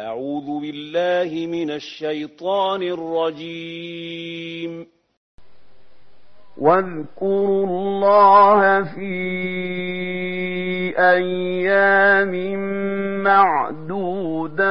أعوذ بالله من الشيطان الرجيم. واذكروا الله في أيام معدودات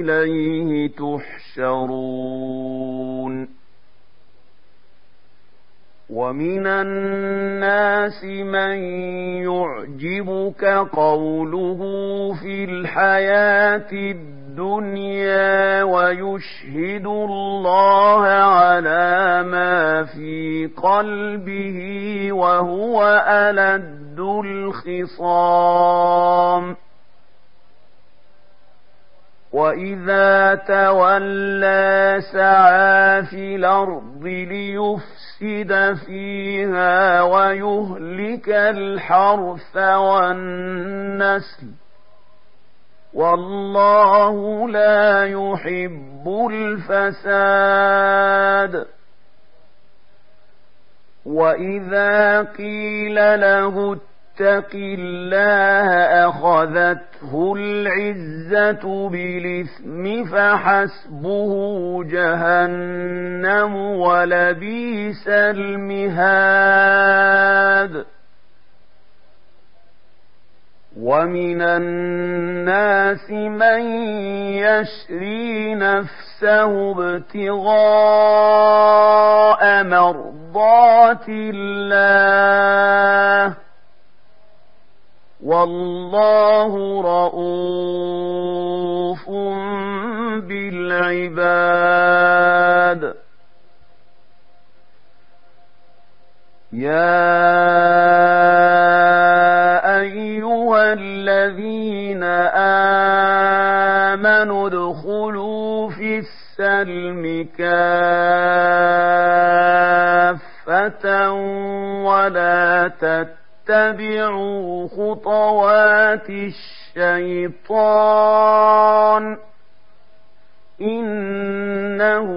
إليه تحشرون. ومن الناس من يعجبك قوله في الحياة الدنيا ويشهد الله على ما في قلبه وهو ألد الخصام. وإذا تولى سعى في الأرض ليفسد فيها ويهلك الحرث والنسل والله لا يحب الفساد وإذا قيل له اتق الله أخذته العزة بالإثم فحسبه جهنم ولبيس المهاد ومن الناس من يشري نفسه ابتغاء مرضات الله والله رؤوف بالعباد. يا أيها الذين آمنوا ادخلوا في السلم كافة ولا تتبعوا اتبعوا خطوات الشيطان إنه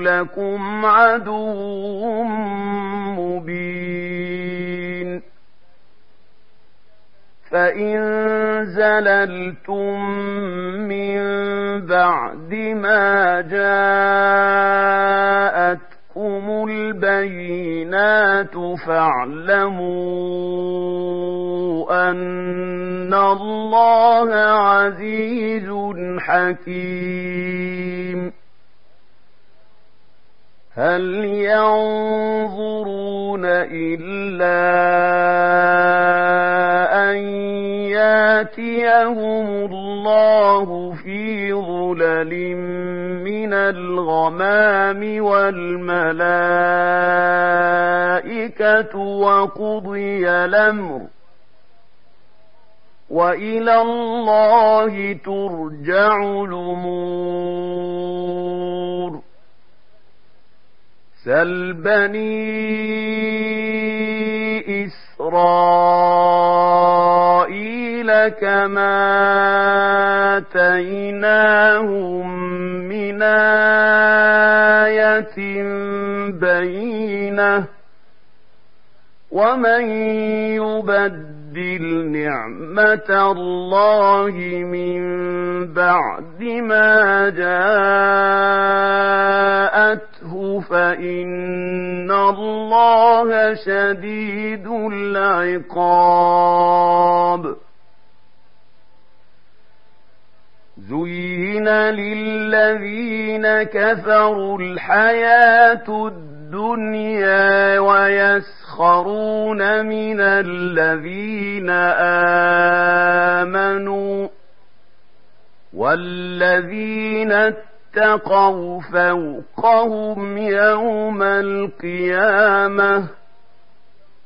لكم عدو مبين فإن زللتم من بعد ما جاءت جاءتكم البينات فاعلموا أن الله عزيز حكيم هل ينظرون إلا ياتيهم الله في ظلل من الغمام والملائكة وقضي الأمر وإلى الله ترجع الأمور. سل بني إسرائيل كما آتيناهم من آية بينة ومن يبدل نعمة الله من بعد ما جاءته فإن الله شديد العقاب. زين للذين كفروا الحياة الدنيا ويسخرون من الذين آمنوا والذين اتقوا فوقهم يوم القيامة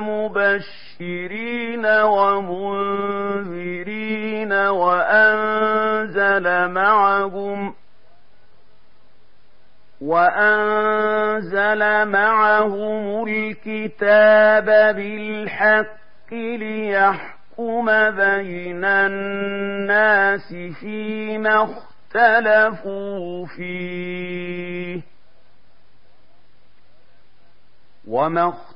مبشرين ومنذرين وأنزل معهم وأنزل معهم الكتاب بالحق ليحكم بين الناس فيما اختلفوا فيه وما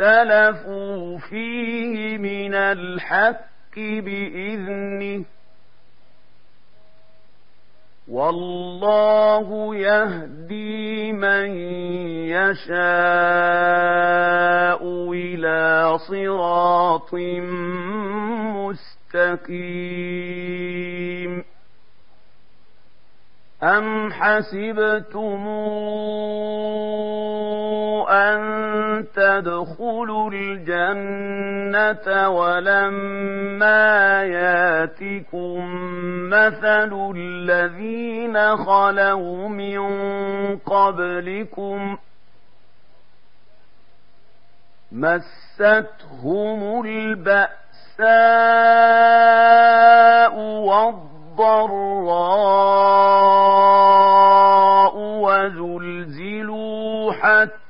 اختلفوا فيه من الحق بإذنه. والله يهدي من يشاء إلى صراط مستقيم. أم حسبتم أن تدخلوا الجنة ولما ياتكم مثل الذين خلوا من قبلكم مستهم البأساء والضراء وزلزلوا حتى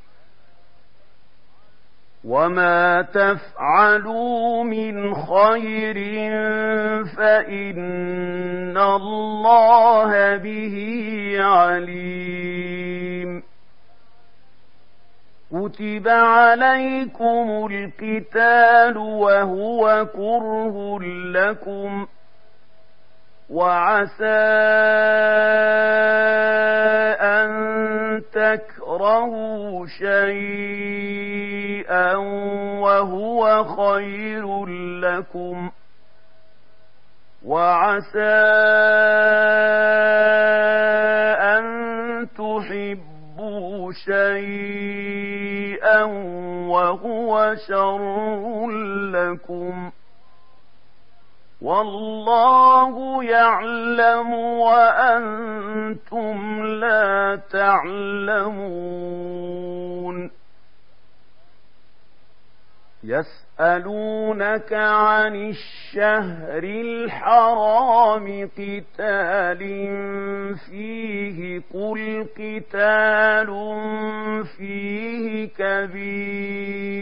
وما تفعلوا من خير فإن الله به عليم كتب عليكم القتال وهو كره لكم وعسى أن تكرهوا شيئا وهو خير لكم وعسى أن تحبوا شيئا وهو شر لكم والله يعلم وأنتم لا تعلمون. يسألونك عن الشهر الحرام قتال فيه قل قتال فيه كبير.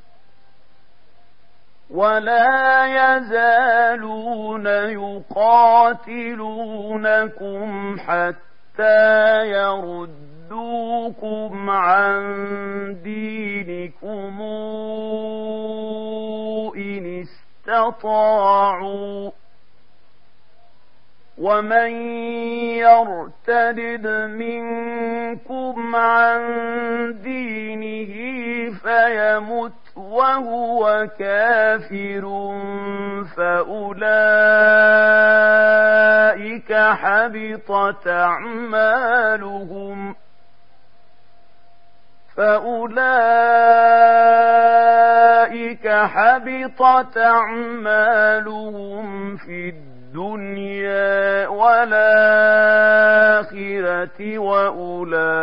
ولا يزالون يقاتلونكم حتى يردوكم عن دينكم إن استطاعوا ومن يرتد منكم عن دينه فيمت وهو كافر فأولئك حبطت أعمالهم فأولئك حبطت أعمالهم في الدنيا والآخرة وأولئك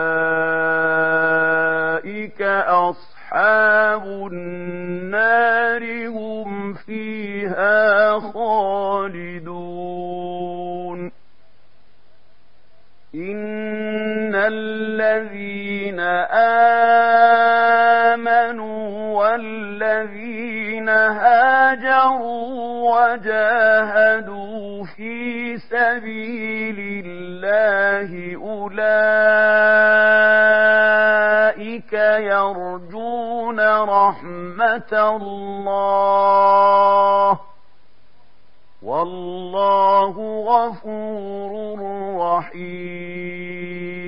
أصحاب النار هم فيها خالدون. إن الذين آمنوا والذين هاجروا وجاهدوا في سبيل الله أولئك يرجون رحمة الله. والله غفور رحيم.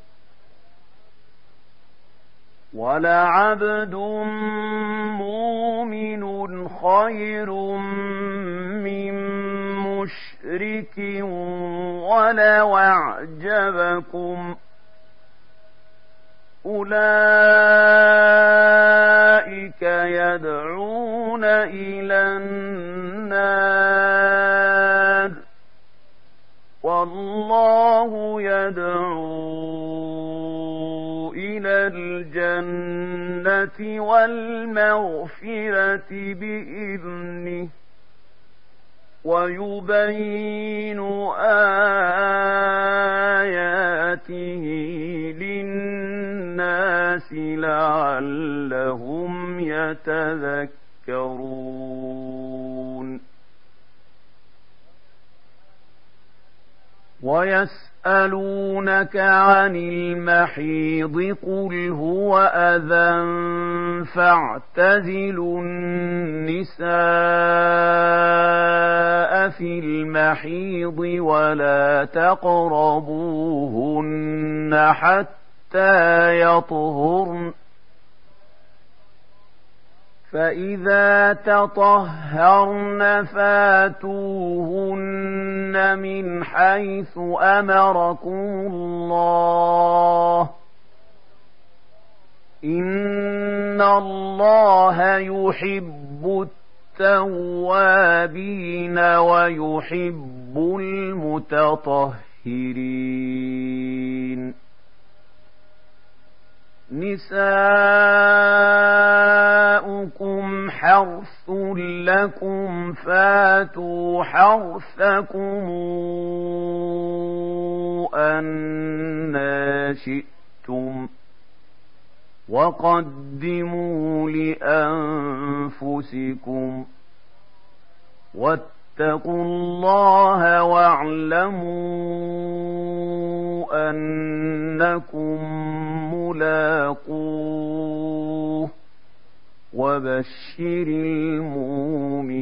ولعبد مؤمن خير من مشرك ولو أعجبكم أولئك يدعون إلى النار والله يدعو إلى الجنة والمغفرة بإذنه ويبين آياته للناس لعلهم يتذكرون ويسألونك عن المحيض قل هو أذى فاعتزلوا النساء في المحيض ولا تقربوهن حتى يطهرن فإذا تطهرن فاتوهن من حيث أمركم الله إن الله يحب التوابين ويحب المتطهرين نساؤكم حرث لكم فاتوا حرثكم أنا شئتم وقدموا لأنفسكم واتقوا الله واعلموا أنكم ملاقوه وبشر المؤمنين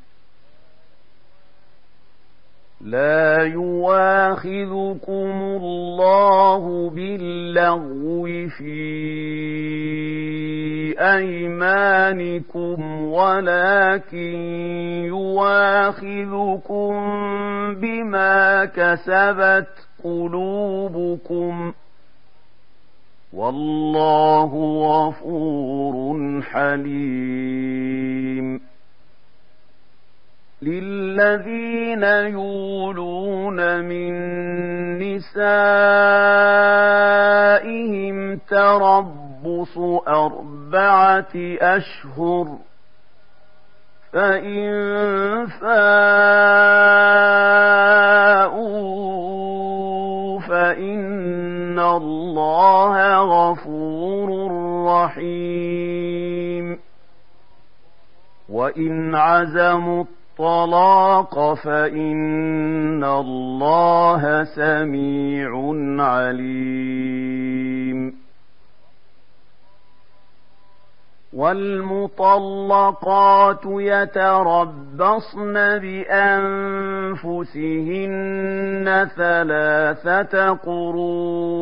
لا يواخذكم الله باللغو في أيمانكم ولكن يواخذكم بما كسبت قلوبكم. والله غفور حليم. للذين يولون من نسائهم تربص أربعة أشهر فإن فاءوا فإن الله غفور رحيم وإن عزموا الطلاق فإن الله سميع عليم. والمطلقات يتربصن بأنفسهن ثلاثة قروء.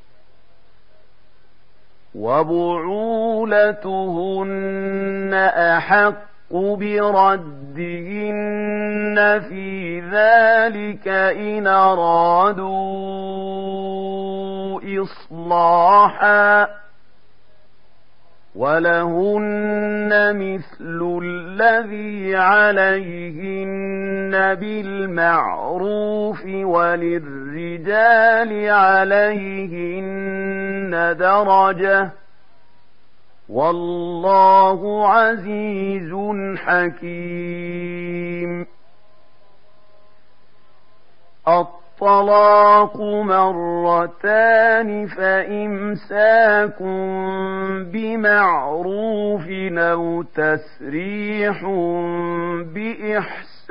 وبعولتهن أحق بردهن في ذلك إن أرادوا إصلاحا ولهن مثل الذي عليهن بالمعروف وللرجال عليهن درجة والله عزيز حكيم. الطلاق مرتان فإمساك بمعروف أو تسريح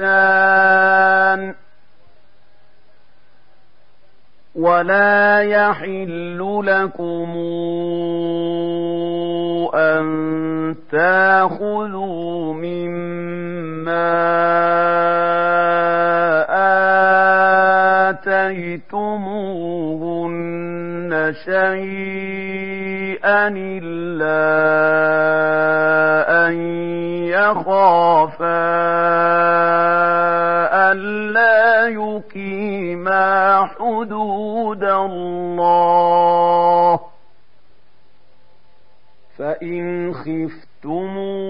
بإحسان ولا يحل لكم أن تأخذوا مما شيئا إلا أن يخافا ألا يقيما حدود الله فإن خفتموا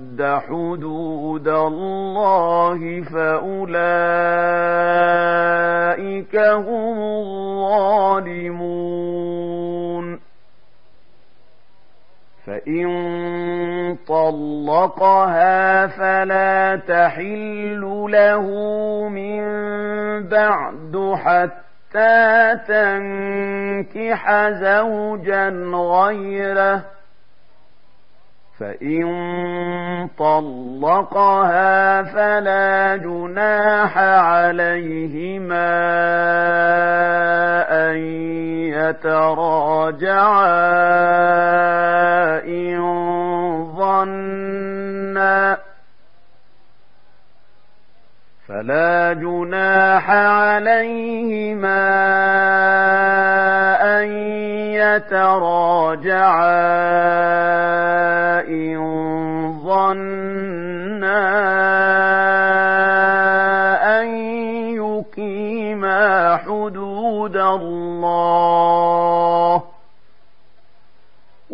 حدود الله فاولئك هم الظالمون فإن طلقها فلا تحل له من بعد حتى تنكح زوجا غيره فإن طلقها فلا جناح عليهما أن يتراجعا إن ظنا فلا جناح عليهما أن يتراجعا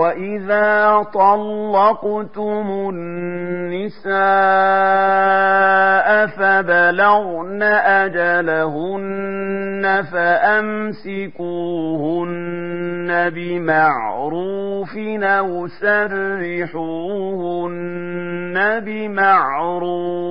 وإذا طلقتم النساء فبلغن أجلهن فأمسكوهن بمعروف أو سرحوهن بمعروف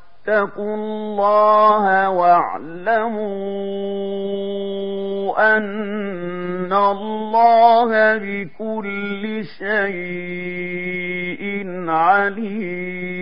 واتقوا الله واعلموا أن الله بكل شيء عليم.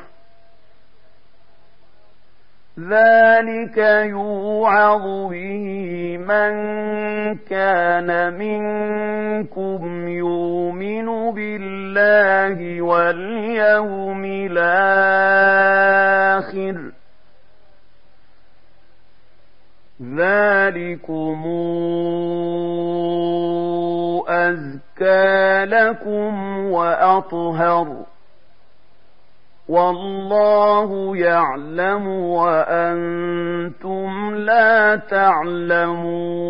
ذلك يوعظ به من كان منكم يؤمن بالله واليوم الآخر ذلكم أزكى لكم وأطهر والله يعلم وأنتم لا تعلمون.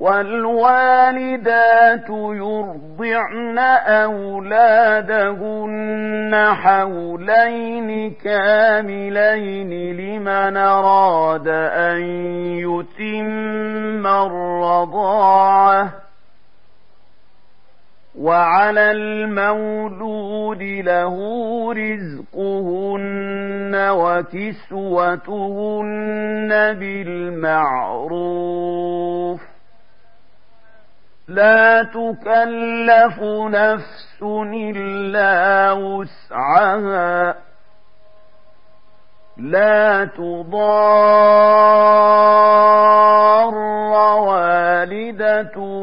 والوالدات يرضعن أولادهن حولين كاملين لمن أراد أن يتم الرضاعة. وعلى المولود له رزقهن وكسوتهن بالمعروف. لا تكلف نفس إلا وسعها. لا تضار والدة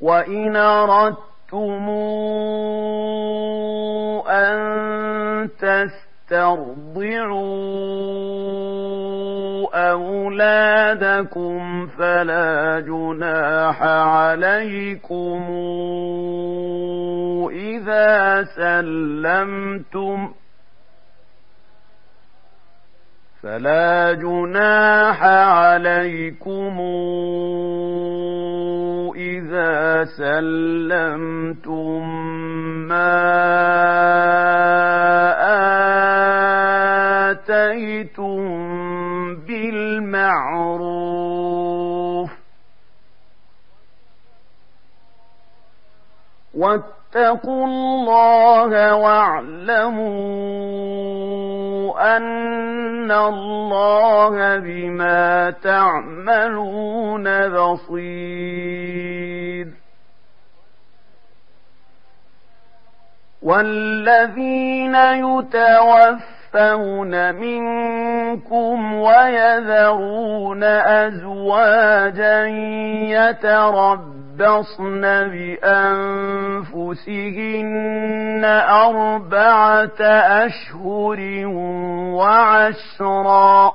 وإن أردتم أن تسترضعوا أولادكم فلا جناح عليكم إذا سلمتم فلا جناح عليكم إذا سلمتم ما آتيتم بالمعروف واتقوا الله واعلموا أن الله بما تعملون بصير والذين يتوفون منكم ويذرون أزواجا يتربون يتربصن بأنفسهن أربعة أشهر وعشرا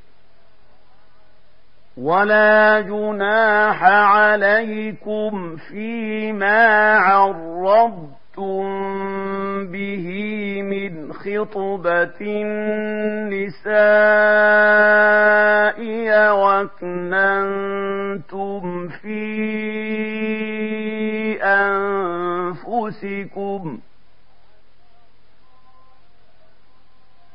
ولا جناح عليكم فيما عرضتم به من خطبة النساء وكننتم في أنفسكم ۖ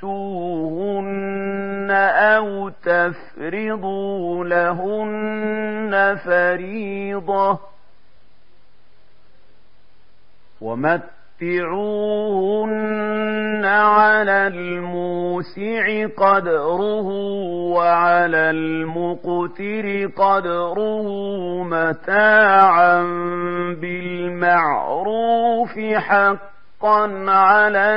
تمسوهن أو تفرضوا لهن فريضة. ومت مَتِّعُوهُنَّ عَلَى الْمُوسِعِ قَدْرُهُ وَعَلَى الْمُقْتِرِ قَدْرُهُ مَتَاعًا بِالْمَعْرُوفِ حَقًّا عَلَى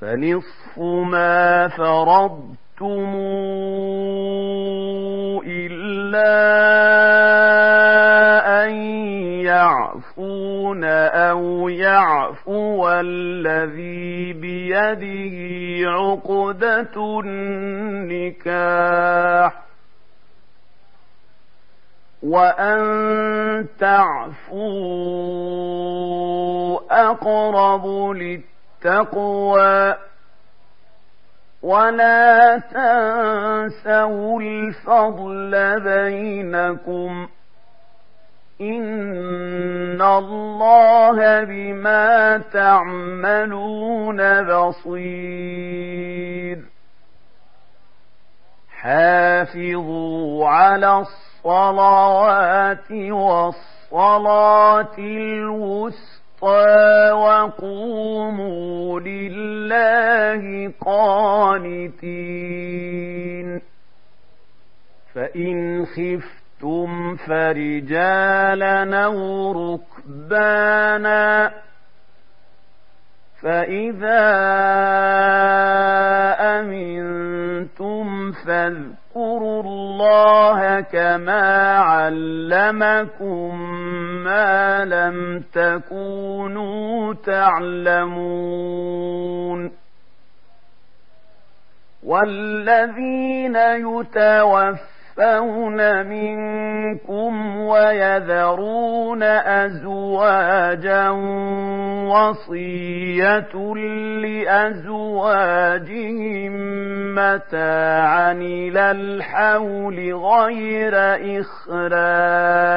فَنِصْفُ مَا فَرَضْتُمْ إلا أن يعفون أو يعفو الذي بيده عقدة النكاح وأن تعفوا أقرب للتقوى ولا تنسوا الفضل بينكم إن الله بما تعملون بصير حافظوا على الصلوات والصلاة الوسطى وقوموا لله قانتين. فإن خفتم فرجالا أو ركبانا فإذا أمنتم فاذكروا الله كما علمكم ما لم تكونوا تعلمون والذين يتوفون منكم ويذرون أزواجا وصية لأزواجهم متاعا إلى الحول غير إخراج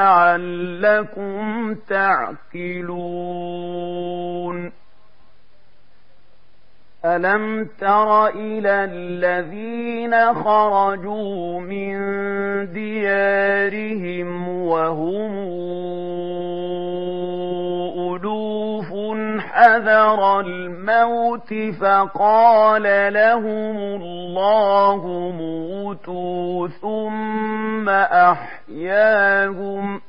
لعلكم تعقلون ألم تر إلى الذين خرجوا من ديارهم وهم حذر الموت فقال لهم الله موتوا ثم أحياهم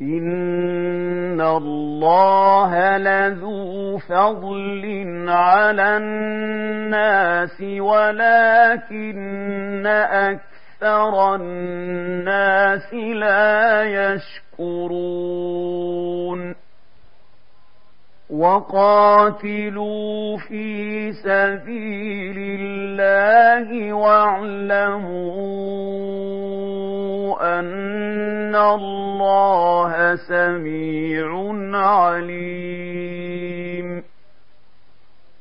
إن الله لذو فضل على الناس ولكن أكثر الناس لا يشكرون. وقاتلوا في سبيل الله واعلموا أن الله سميع عليم.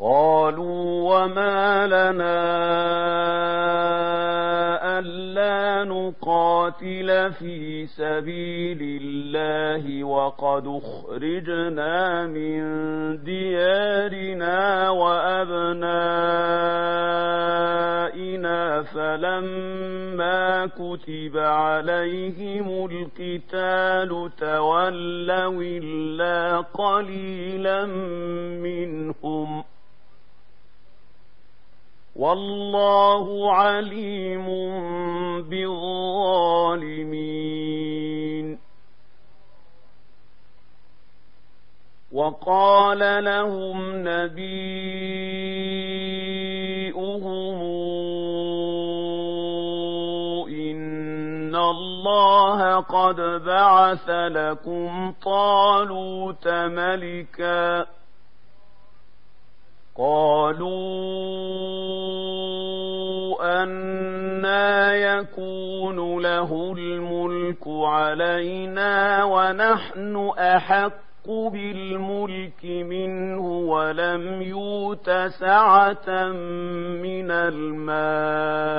قالوا وما لنا ألا نقاتل في سبيل الله وقد أخرجنا من ديارنا وأبنائنا فلما كتب عليهم القتال تولوا إلا قليلا منهم ۖ والله عليم بالظالمين. وقال لهم نبيئهم إن الله قد بعث لكم طالوت ملكاً قالوا أنا يكون له الملك علينا ونحن أحق بالملك منه ولم يوت سعة من المال.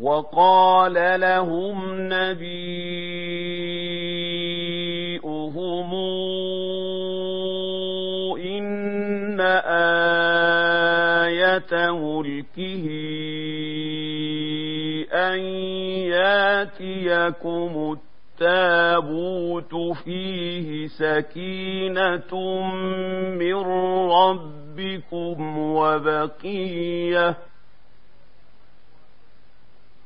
وقال لهم نبيئهم إن آية ملكه أن ياتيكم التابوت فيه سكينة من ربكم وبقية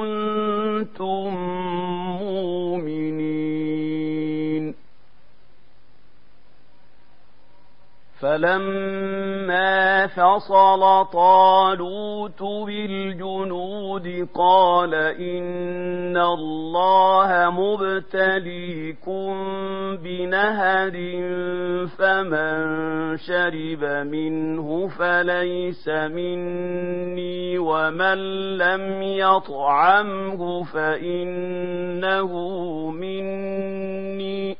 كنتم مؤمنين. فلما فصل طالوت بالجنود قال إن الله مبتليكم بنهر فمن شرب منه فليس مني ومن لم يطعمه فإنه مني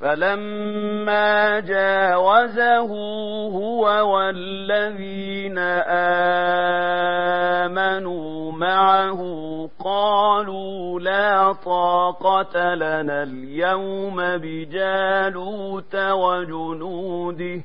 فلما جاوزه هو والذين آمنوا معه قالوا لا طاقة لنا اليوم بجالوت وجنوده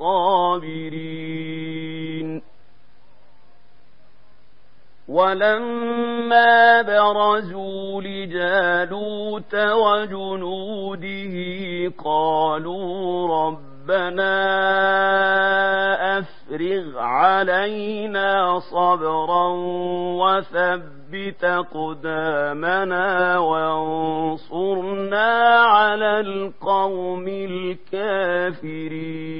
الصابرين. ولما برزوا لجالوت وجنوده قالوا ربنا أفرغ علينا صبرا وثبت قدامنا وانصرنا على القوم الكافرين.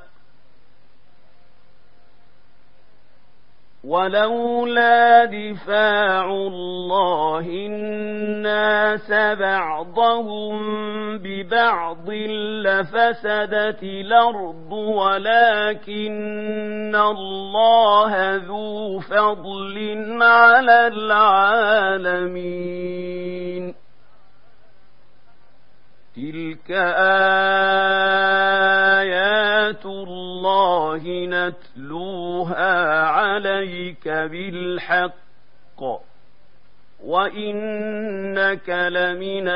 ولولا دفاع الله الناس بعضهم ببعض لفسدت الأرض ولكن الله ذو فضل على العالمين. تلك آيات الله نتلوها عليك بالحق وإنك لمن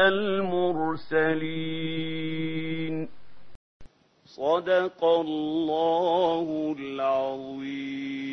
المرسلين صدق الله العظيم